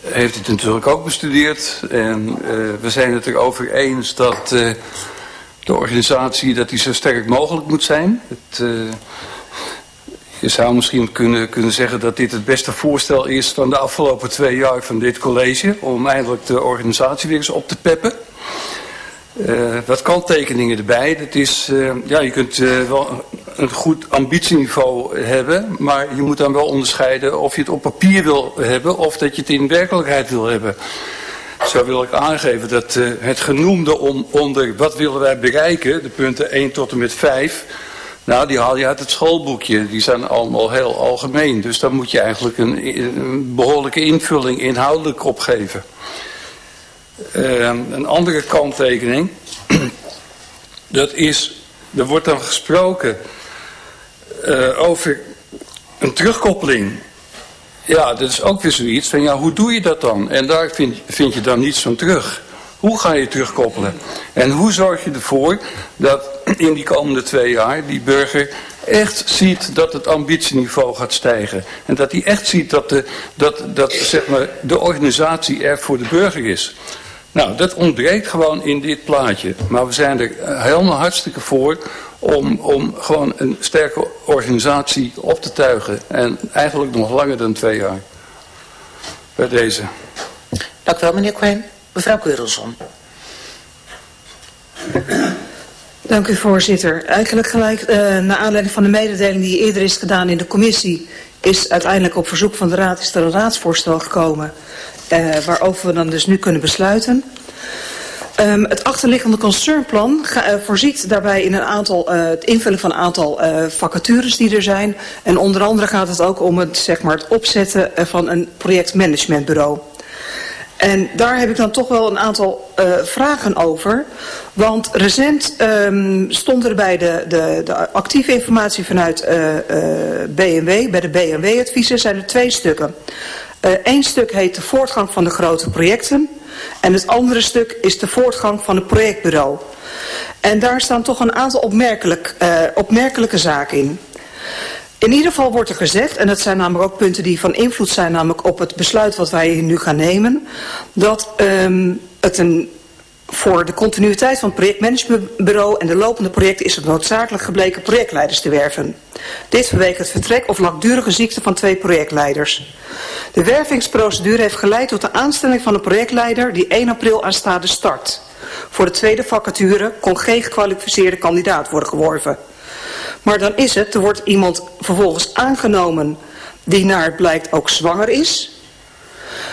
heeft het natuurlijk ook bestudeerd. En uh, we zijn het erover eens dat uh, de organisatie dat die zo sterk mogelijk moet zijn. Het, je zou misschien kunnen, kunnen zeggen dat dit het beste voorstel is van de afgelopen twee jaar van dit college. Om eindelijk de organisatie weer eens op te peppen. Uh, wat kanttekeningen erbij. Dat is, uh, ja, je kunt uh, wel een goed ambitieniveau hebben, maar je moet dan wel onderscheiden of je het op papier wil hebben of dat je het in werkelijkheid wil hebben. Zo wil ik aangeven dat het genoemde om, onder wat willen wij bereiken, de punten 1 tot en met 5, nou die haal je uit het schoolboekje. Die zijn allemaal heel algemeen, dus daar moet je eigenlijk een, een behoorlijke invulling inhoudelijk op geven. Uh, een andere kanttekening. dat is, er wordt dan gesproken uh, over een terugkoppeling. Ja, dat is ook weer zoiets van, ja, hoe doe je dat dan? En daar vind, vind je dan niets van terug. Hoe ga je terugkoppelen? En hoe zorg je ervoor dat in die komende twee jaar die burger echt ziet dat het ambitieniveau gaat stijgen. En dat hij echt ziet dat de, dat, dat, zeg maar, de organisatie er voor de burger is. Nou, dat ontbreekt gewoon in dit plaatje. Maar we zijn er helemaal hartstikke voor om, om gewoon een sterke organisatie op te tuigen. En eigenlijk nog langer dan twee jaar. Bij deze. Dank u wel, meneer Quinn. Mevrouw Keurelson. Dank u, voorzitter. Eigenlijk gelijk, uh, naar aanleiding van de mededeling die eerder is gedaan in de commissie, is uiteindelijk op verzoek van de raad is er een raadsvoorstel gekomen waarover we dan dus nu kunnen besluiten. Um, het achterliggende concernplan uh, voorziet daarbij in een aantal, uh, het invullen van een aantal vacatures die er zijn. En onder andere gaat het ook om het, zeg maar, het opzetten van een projectmanagementbureau. En daar heb ik dan toch wel een aantal vragen over. Want recent um, stond er bij de, de, de actieve informatie vanuit BMW, bij de BMW-adviezen, zijn er twee stukken. Eén uh, stuk heet de voortgang van de grote projecten. En het andere stuk is de voortgang van het projectbureau. En daar staan toch een aantal opmerkelijk, uh, opmerkelijke zaken in. In ieder geval wordt er gezegd, en dat zijn namelijk ook punten die van invloed zijn namelijk op het besluit wat wij nu gaan nemen, dat um, het een voor de continuïteit van het projectmanagementbureau en de lopende projecten is het noodzakelijk gebleken projectleiders te werven. Dit vanwege het vertrek of langdurige ziekte van twee projectleiders. De wervingsprocedure heeft geleid tot de aanstelling van een projectleider die 1 april aanstaande start. Voor de tweede vacature kon geen gekwalificeerde kandidaat worden geworven. Maar dan is het, er wordt iemand vervolgens aangenomen die naar het blijkt ook zwanger is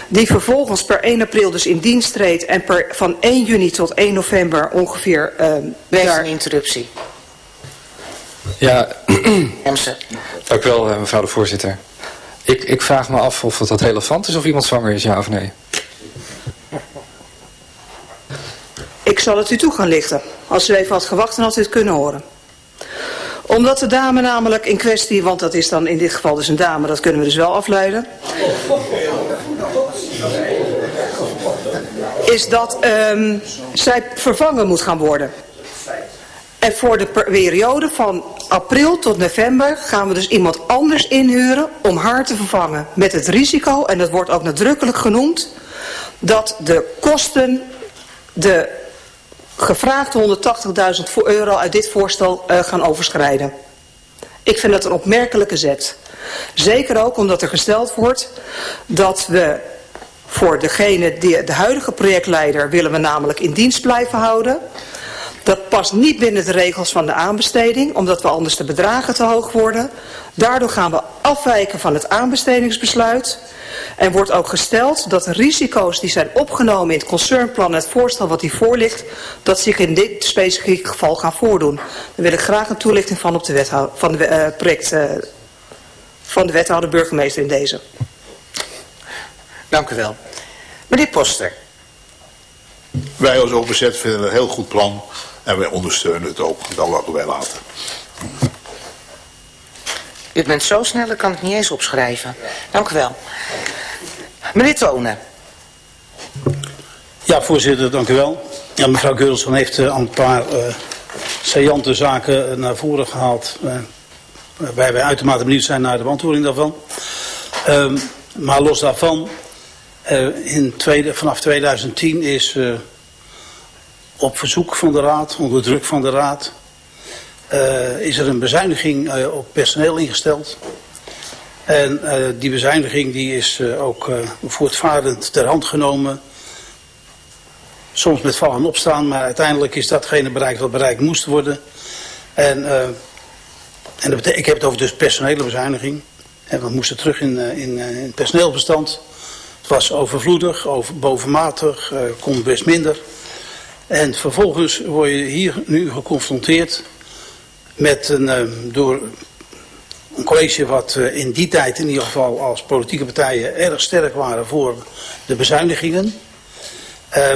die vervolgens per 1 april dus in dienst treedt en per, van 1 juni tot 1 november ongeveer... Uh, daar... een interruptie. Ja, dank u wel mevrouw de voorzitter. Ik, ik vraag me af of dat relevant is of iemand zwanger is, ja of nee. Ik zal het u toe gaan lichten. Als u even had gewacht, dan had u het kunnen horen omdat de dame namelijk in kwestie, want dat is dan in dit geval dus een dame, dat kunnen we dus wel afleiden. Is dat um, zij vervangen moet gaan worden. En voor de periode van april tot november gaan we dus iemand anders inhuren om haar te vervangen. Met het risico, en dat wordt ook nadrukkelijk genoemd, dat de kosten de gevraagde 180.000 euro uit dit voorstel uh, gaan overschrijden. Ik vind dat een opmerkelijke zet. Zeker ook omdat er gesteld wordt dat we voor degene, die, de huidige projectleider willen we namelijk in dienst blijven houden. Dat past niet binnen de regels van de aanbesteding, omdat we anders de bedragen te hoog worden. Daardoor gaan we afwijken van het aanbestedingsbesluit. En wordt ook gesteld dat de risico's die zijn opgenomen in het concernplan, het voorstel wat hier voor ligt, dat zich in dit specifieke geval gaan voordoen. Daar wil ik graag een toelichting van op de wethouder, van de uh, project uh, van de wethouder burgemeester in deze. Dank u wel. Meneer Poster. Wij als OPZ vinden het een heel goed plan en wij ondersteunen het ook. Dan laten wij laten. U bent zo snel, ik kan het niet eens opschrijven. Dank u wel. Meneer Tonen. Ja, voorzitter, dank u wel. Ja, mevrouw Geurelsson heeft uh, een paar uh, saillante zaken naar voren gehaald. Uh, waarbij wij uitermate benieuwd zijn naar de beantwoording daarvan. Um, maar los daarvan, in tweede, vanaf 2010 is op verzoek van de raad, onder druk van de raad, uh, is er een bezuiniging op personeel ingesteld. En die bezuiniging die is ook voortvarend ter hand genomen. Soms met vallen en opstaan, maar uiteindelijk is datgene bereikt wat bereikt moest worden. En, en dat ik heb het over dus personele bezuiniging. En we moesten terug in, in, in personeelbestand. Was overvloedig, over, bovenmatig, kon best minder. En vervolgens word je hier nu geconfronteerd met een, uh, door een college wat uh, in die tijd in ieder geval als politieke partijen erg sterk waren voor de bezuinigingen. Uh,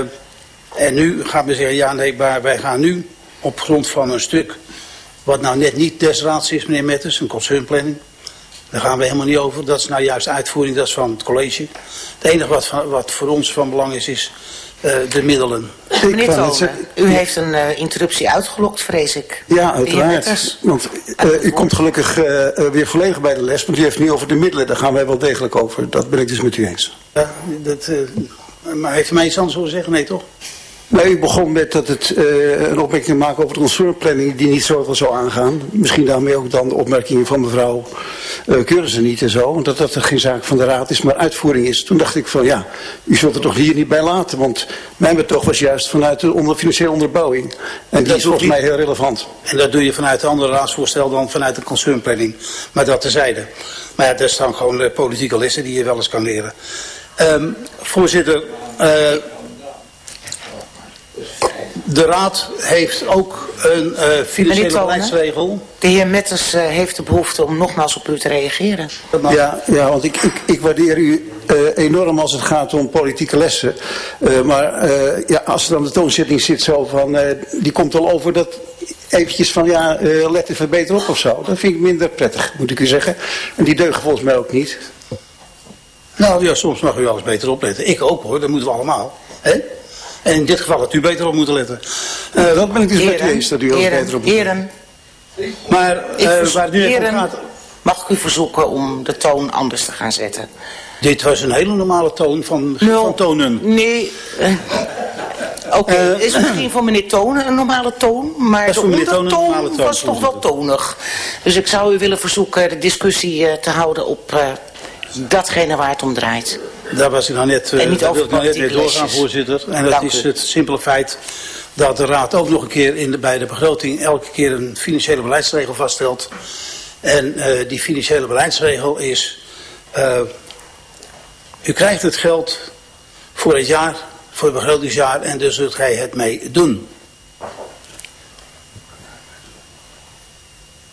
en nu gaat men zeggen, ja nee, maar wij gaan nu op grond van een stuk wat nou net niet des raads is, meneer Metters, een concernplanning. Daar gaan we helemaal niet over. Dat is nou juist uitvoering, dat is van het college. Het enige wat, wat voor ons van belang is, is uh, de middelen. Meneer Tonen, u heeft een uh, interruptie uitgelokt, vrees ik. Ja, uiteraard. Want uh, u komt gelukkig weer volledig bij de les, want u heeft nu over de middelen. Daar gaan wij wel degelijk over. Dat ben ik dus met u eens. Ja, dat, maar heeft u mij iets anders horen zeggen? Nee, toch? Nee, u begon met dat het uh, een opmerking maken over de concernplanning die niet zoveel zou aangaan. Misschien daarmee ook dan de opmerkingen van mevrouw uh, Keurissen niet en zo. Want dat dat geen zaak van de raad is, maar uitvoering is. Toen dacht ik van ja, u zult er toch hier niet bij laten. Want mijn betoog was juist vanuit de onder, financiële onderbouwing. En, en die is volgens mij heel relevant. En dat doe je vanuit een andere raadsvoorstel dan vanuit de concernplanning. Maar dat terzijde. Maar ja, dat is dan gewoon de politieke lessen die je wel eens kan leren. Um, voorzitter... Uh, de Raad heeft ook een uh, financiële beleidsregel. De heer Metters uh, heeft de behoefte om nogmaals op u te reageren. Ja, ja want ik, ik, ik waardeer u uh, enorm als het gaat om politieke lessen. maar ja, als er dan de toonzetting zit zo van, die komt al over dat eventjes van ja, let even beter op of zo. Dat vind ik minder prettig, moet ik u zeggen. En die deugen volgens mij ook niet. Nou ja, soms mag u alles beter opletten. Ik ook hoor, dat moeten we allemaal. Hè? En in dit geval had u beter op moeten letten. Uh, dat ben ik dus heren, met u eens, dat u heren, beter op moet heren, Maar uh, waar nu gaat... mag ik u verzoeken om de toon anders te gaan zetten? Dit was een hele normale toon van, no, van tonen. Nee, uh, oké, okay. uh, is misschien voor meneer Tonen een normale toon, maar de ondertoon was toch wel tonig. Dus ik zou u willen verzoeken de discussie te houden op datgene waar het om draait. Daar was ik nou net, uh, niet daar wil ik nou net mee doorgaan, voorzitter. En dat is u. het simpele feit dat de Raad ook nog een keer in de, bij de begroting elke keer een financiële beleidsregel vaststelt. En uh, die financiële beleidsregel is, uh, u krijgt het geld voor het jaar, voor het begrotingsjaar en dus zult gij het mee doen.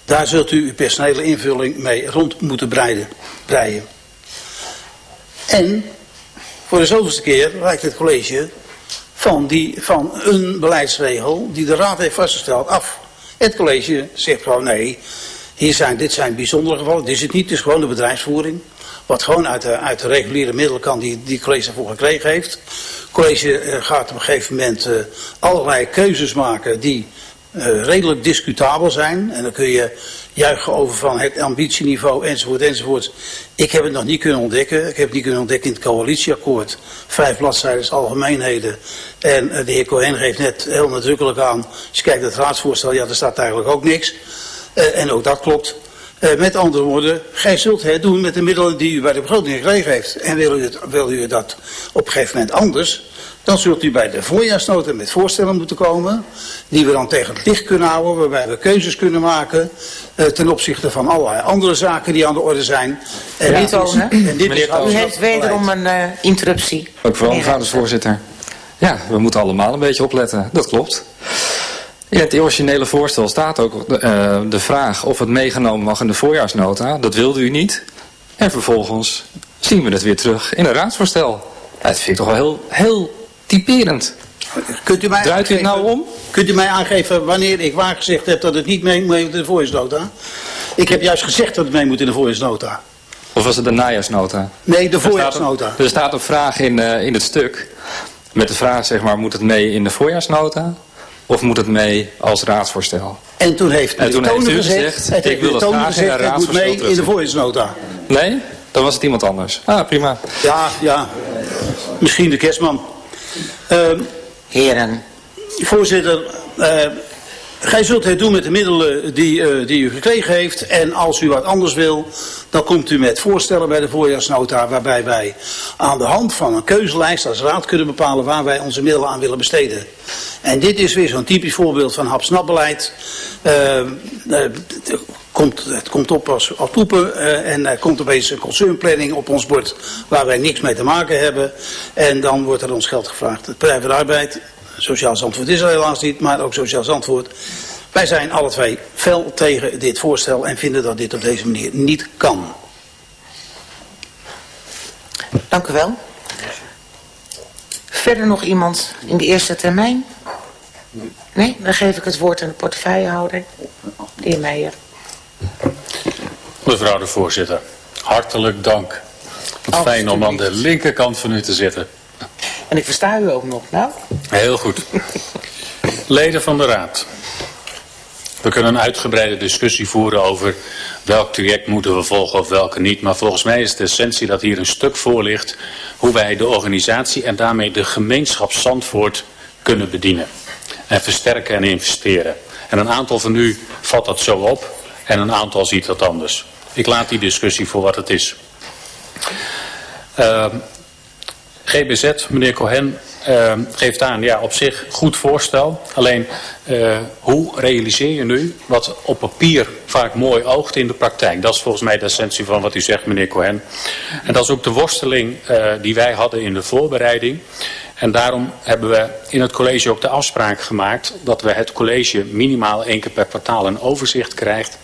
Daar zult u uw personele invulling mee rond moeten breiden. breien. En voor de zoveelste keer wijkt het college van, die, van een beleidsregel die de raad heeft vastgesteld af. Het college zegt gewoon nee, hier zijn, dit zijn bijzondere gevallen, dit is het niet, het is gewoon de bedrijfsvoering. Wat gewoon uit de, uit de reguliere middelen kan die, die het college daarvoor gekregen heeft. Het college uh, gaat op een gegeven moment uh, allerlei keuzes maken die uh, redelijk discutabel zijn. En dan kun je juichen over van het ambitieniveau enzovoort enzovoort. Ik heb het nog niet kunnen ontdekken. Ik heb het niet kunnen ontdekken in het coalitieakkoord. Vijf bladzijden algemeenheden. En uh, de heer Cohen geeft net heel nadrukkelijk aan. Als je kijkt naar het raadsvoorstel, ja daar staat eigenlijk ook niks. Uh, en ook dat klopt. Eh, met andere woorden, gij zult het doen met de middelen die u bij de begroting gekregen heeft. En wil u, het, wil u dat op een gegeven moment anders, dan zult u bij de voorjaarsnota met voorstellen moeten komen, die we dan tegen het licht kunnen houden, waarbij we keuzes kunnen maken eh, ten opzichte van allerlei andere zaken die aan de orde zijn. En dit is, en dit is u heeft wederom een eh, interruptie. Ook wel, mevrouw de voorzitter. Ja, we moeten allemaal een beetje opletten. Dat klopt. In het originele voorstel staat ook de, eh, de vraag of het meegenomen mag in de voorjaarsnota. Dat wilde u niet. En vervolgens zien we het weer terug in een raadsvoorstel. Dat vind ik toch wel heel, heel typerend. Kunt u mij Draait u het nou om? Kunt u mij aangeven wanneer ik waar gezegd heb dat het niet mee moet in de voorjaarsnota? Ik heb juist gezegd dat het mee moet in de voorjaarsnota. Of was het de najaarsnota? Nee, de Er staat voorjaarsnota. Er staat een vraag in, eh, in het stuk. Met de vraag, zeg maar, moet het mee in de voorjaarsnota? Of moet het mee als raadsvoorstel? En toen heeft En toen heeft u gezegd, ik wil dat graag in gezegd, een het moet mee raadsvoorstel in de voorjaarsnota. Nee? Dan was het iemand anders. Ah, prima. Ja, ja. Misschien de kerstman. Ehm, Heren. Voorzitter, eh, gij zult het doen met de middelen die, eh, die u gekregen heeft. En als u wat anders wil, dan komt u met voorstellen bij de voorjaarsnota... waarbij wij aan de hand van een keuzelijst als raad kunnen bepalen... waar wij onze middelen aan willen besteden. En dit is weer zo'n typisch voorbeeld van hap-snap-beleid. Eh, eh, het komt, het komt op als, als poepen eh, en er komt opeens een concernplanning op ons bord waar wij niks mee te maken hebben. En dan wordt er ons geld gevraagd. Het Partij van de Arbeid, Sociaal Zandvoort is er helaas niet, maar ook Sociaal Zandvoort. Wij zijn alle twee fel tegen dit voorstel en vinden dat dit op deze manier niet kan. Dank u wel. Verder nog iemand in de eerste termijn? Nee? Dan geef ik het woord aan de portefeuillehouder. De heer Meijer. Mevrouw de voorzitter, hartelijk dank. Wat fijn om aan de linkerkant van u te zitten. En ik versta u ook nog, nou? Heel goed. Leden van de Raad. We kunnen een uitgebreide discussie voeren over welk traject moeten we volgen of welke niet. Maar volgens mij is de essentie dat hier een stuk voor ligt hoe wij de organisatie en daarmee de gemeenschap Zandvoort kunnen bedienen. En versterken en investeren. En een aantal van u vat dat zo op en een aantal ziet dat anders. Ik laat die discussie voor wat het is. Ehm, GBZ, meneer Cohen, eh, geeft aan, ja, op zich goed voorstel. Alleen, eh, hoe realiseer je nu wat op papier vaak mooi oogt in de praktijk? Dat is volgens mij de essentie van wat u zegt, meneer Cohen. En dat is ook de worsteling eh, die wij hadden in de voorbereiding. En daarom hebben we in het college ook de afspraak gemaakt dat we het college minimaal één keer per kwartaal een overzicht krijgt.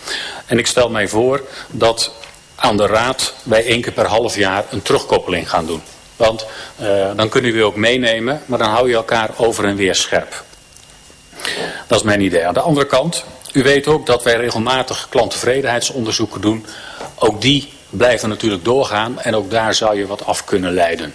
En ik stel mij voor dat aan de raad wij één keer per half jaar een terugkoppeling gaan doen. Want uh, dan kunnen we ook meenemen, maar dan hou je elkaar over en weer scherp. Dat is mijn idee. Aan de andere kant, u weet ook dat wij regelmatig klanttevredenheidsonderzoeken doen. Ook die blijven natuurlijk doorgaan en ook daar zou je wat af kunnen leiden.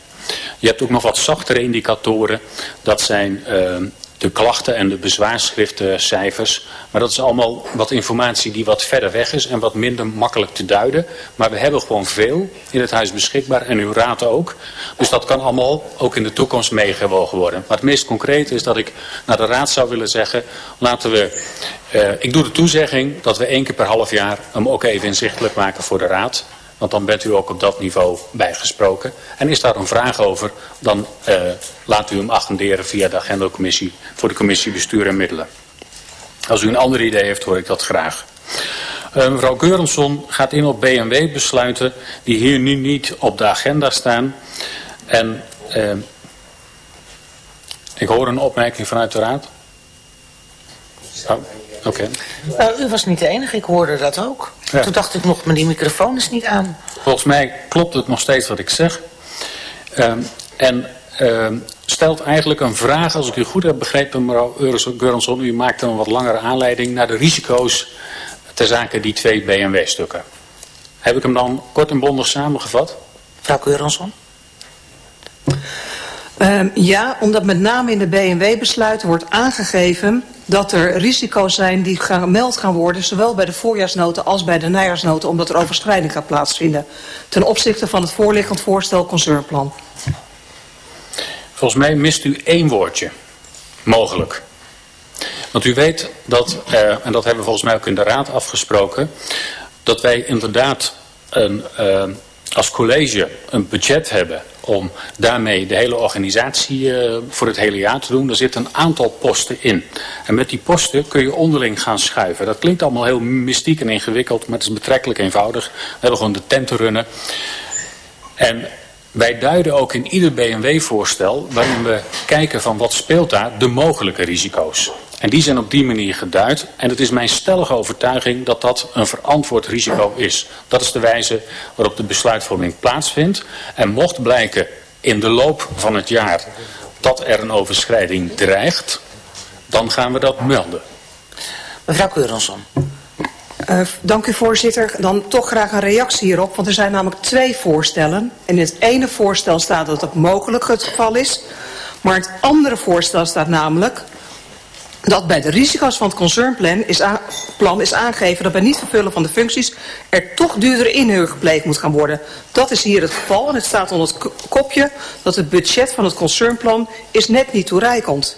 Je hebt ook nog wat zachtere indicatoren. Dat zijn uh, de klachten en de bezwaarschriftencijfers. Maar dat is allemaal wat informatie die wat verder weg is en wat minder makkelijk te duiden. Maar we hebben gewoon veel in het huis beschikbaar en uw raad ook. Dus dat kan allemaal ook in de toekomst meegewogen worden. Maar het meest concreet is dat ik naar de raad zou willen zeggen, laten we... Uh, ik doe de toezegging dat we één keer per half jaar hem ook even inzichtelijk maken voor de raad. Want dan bent u ook op dat niveau bijgesproken. En is daar een vraag over, dan uh, laat u hem agenderen via de agendacommissie voor de commissie bestuur en middelen. Als u een ander idee heeft, hoor ik dat graag. Uh, mevrouw Geurensson gaat in op BMW besluiten die hier nu niet op de agenda staan. En uh, ik hoor een opmerking vanuit de raad. Oh, Oké. Okay. Uh, u was niet de enige, ik hoorde dat ook. Ja. Toen dacht ik nog, maar die microfoon is niet aan. Volgens mij klopt het nog steeds wat ik zeg. Uh, en uh, stelt eigenlijk een vraag, als ik u goed heb begrepen, mevrouw Geurensson, u maakte een wat langere aanleiding naar de risico's ter zake die twee BMW-stukken. Heb ik hem dan kort en bondig samengevat? Mevrouw Geurensson? Um, ja, omdat met name in de BMW-besluit wordt aangegeven dat er risico's zijn die gemeld gaan worden, zowel bij de voorjaarsnoten als bij de najaarsnoten, omdat er overschrijding gaat plaatsvinden ten opzichte van het voorliggend voorstel concernplan. Volgens mij mist u één woordje. Mogelijk. Want u weet dat, en dat hebben we volgens mij ook in de raad afgesproken, dat wij inderdaad een, uh, als college een budget hebben om daarmee de hele organisatie uh, voor het hele jaar te doen. Er zitten een aantal posten in. En met die posten kun je onderling gaan schuiven. Dat klinkt allemaal heel mystiek en ingewikkeld, maar het is betrekkelijk eenvoudig. We hebben gewoon de tent te runnen. En wij duiden ook in ieder BMW-voorstel, waarin we kijken van wat speelt daar, de mogelijke risico's. En die zijn op die manier geduid. En het is mijn stellige overtuiging dat dat een verantwoord risico is. Dat is de wijze waarop de besluitvorming plaatsvindt. En mocht blijken in de loop van het jaar dat er een overschrijding dreigt, dan gaan we dat melden. Mevrouw Keurenson. Uh, dank u voorzitter. Dan toch graag een reactie hierop, want er zijn namelijk twee voorstellen. En in het ene voorstel staat dat het mogelijk het geval is. Maar het andere voorstel staat namelijk dat bij de risico's van het concernplan is, plan is aangegeven dat bij niet vervullen van de functies er toch duurdere inhuur gepleegd moet gaan worden. Dat is hier het geval en het staat onder het kopje dat het budget van het concernplan is net niet toereikend.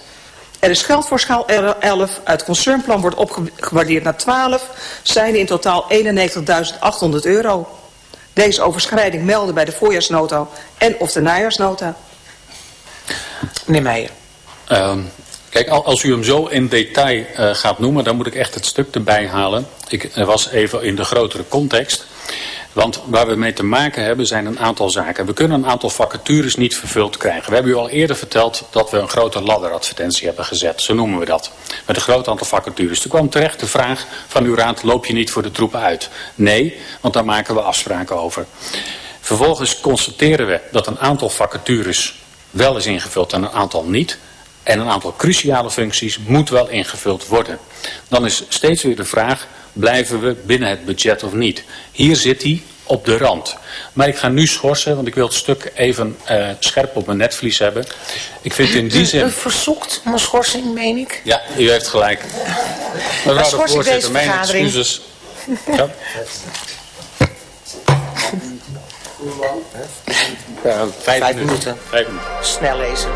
Er is geld voor schaal 11, uit het concernplan wordt opgewaardeerd naar 12, zijn in totaal 91.800 euro. Deze overschrijding melden bij de voorjaarsnota en of de najaarsnota. Meneer Meijer. Um, Kijk, als u hem zo in detail uh, gaat noemen, dan moet ik echt het stuk erbij halen. Ik was even in de grotere context. Want waar we mee te maken hebben zijn een aantal zaken. We kunnen een aantal vacatures niet vervuld krijgen. We hebben u al eerder verteld dat we een grote ladderadvertentie hebben gezet. Zo noemen we dat. Met een groot aantal vacatures. Toen kwam terecht de vraag van uw raad, loop je niet voor de troepen uit? Nee, want daar maken we afspraken over. Vervolgens constateren we dat een aantal vacatures wel is ingevuld en een aantal niet. En een aantal cruciale functies moet wel ingevuld worden. Dan is steeds weer de vraag, blijven we binnen het budget of niet? Hier zit hij op de rand. Maar ik ga nu schorsen, want ik wil het stuk even uh, scherp op mijn netvlies hebben. Ik vind in die zin... U verzoekt om een schorsing, meen ik? Ja, u heeft gelijk. Mevrouw de voorzitter, mijn excuses. Ja. Ja, vijf, vijf minuten. Vijf minuten. Snel lezen.